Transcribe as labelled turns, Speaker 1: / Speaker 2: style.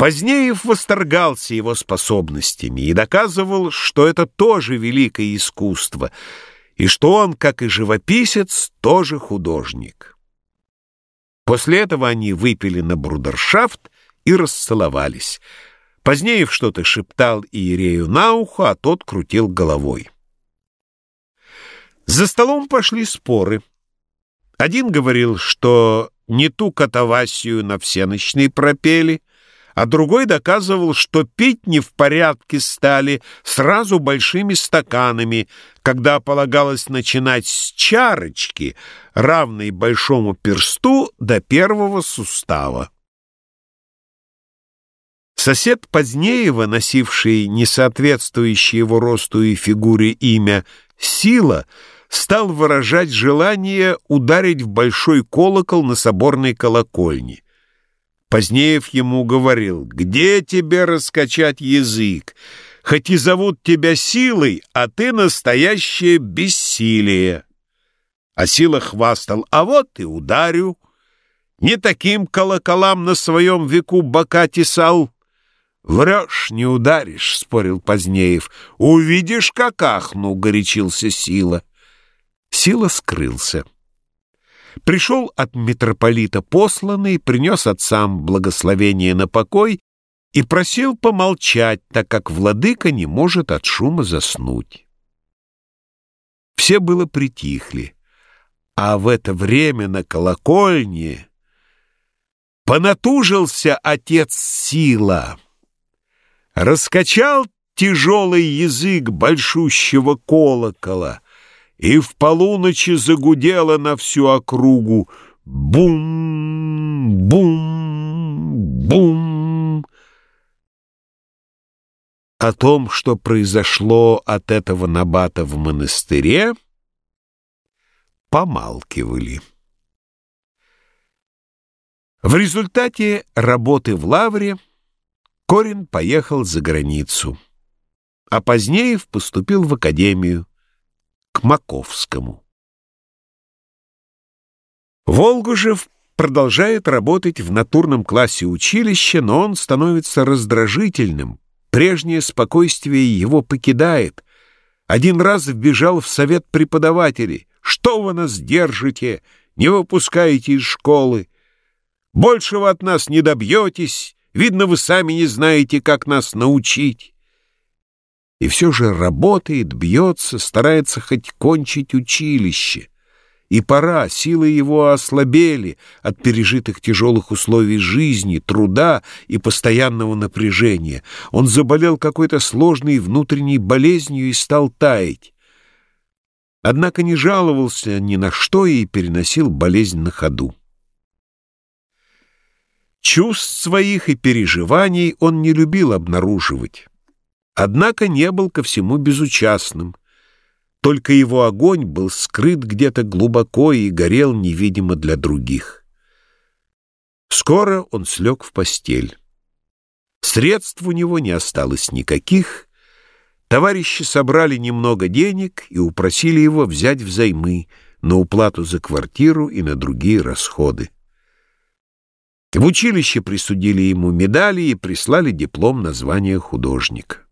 Speaker 1: Позднеев восторгался его способностями и доказывал, что это тоже великое искусство, и что он, как и живописец, тоже художник. После этого они выпили на брудершафт и расцеловались. Позднеев что-то шептал Иерею на ухо, а тот крутил головой. За столом пошли споры. Один говорил, что не ту катавасию на всеночной пропели — а другой доказывал, что пить не в порядке стали сразу большими стаканами, когда полагалось начинать с чарочки, равной большому персту до первого сустава. Сосед Позднеева, носивший несоответствующее его росту и фигуре имя «Сила», стал выражать желание ударить в большой колокол на соборной колокольне. Позднеев ему говорил, «Где тебе раскачать язык? Хоть и зовут тебя силой, а ты настоящее бессилие». А сила хвастал, «А вот и ударю». Не таким колоколам на своем веку бока тесал. «Врешь, не ударишь», — спорил Позднеев. «Увидишь, как ахну», — горячился Сила. Сила скрылся. Пришел от митрополита посланный, принес отцам благословение на покой и просил помолчать, так как владыка не может от шума заснуть. Все было притихли, а в это время на колокольне понатужился отец Сила, раскачал тяжелый язык большущего колокола — и в полуночи загудело на всю округу бум, бум, бум. О том, что произошло от этого набата в монастыре, помалкивали. В результате работы в Лавре Корин поехал за границу, а позднее поступил в академию к Маковскому. Волгужев продолжает работать в натурном классе училища, но он становится раздражительным. Прежнее спокойствие его покидает. Один раз вбежал в совет преподавателей. «Что вы нас держите? Не выпускаете из школы? Большего от нас не добьетесь. Видно, вы сами не знаете, как нас научить» и все же работает, бьется, старается хоть кончить училище. И пора, силы его ослабели от пережитых тяжелых условий жизни, труда и постоянного напряжения. Он заболел какой-то сложной внутренней болезнью и стал таять. Однако не жаловался ни на что и переносил болезнь на ходу. Чувств своих и переживаний он не любил обнаруживать. Однако не был ко всему безучастным. Только его огонь был скрыт где-то глубоко и горел невидимо для других. Скоро он слег в постель. Средств у него не осталось никаких. Товарищи собрали немного денег и упросили его взять взаймы на уплату за квартиру и на другие расходы. В училище присудили ему медали и прислали диплом на звание художника.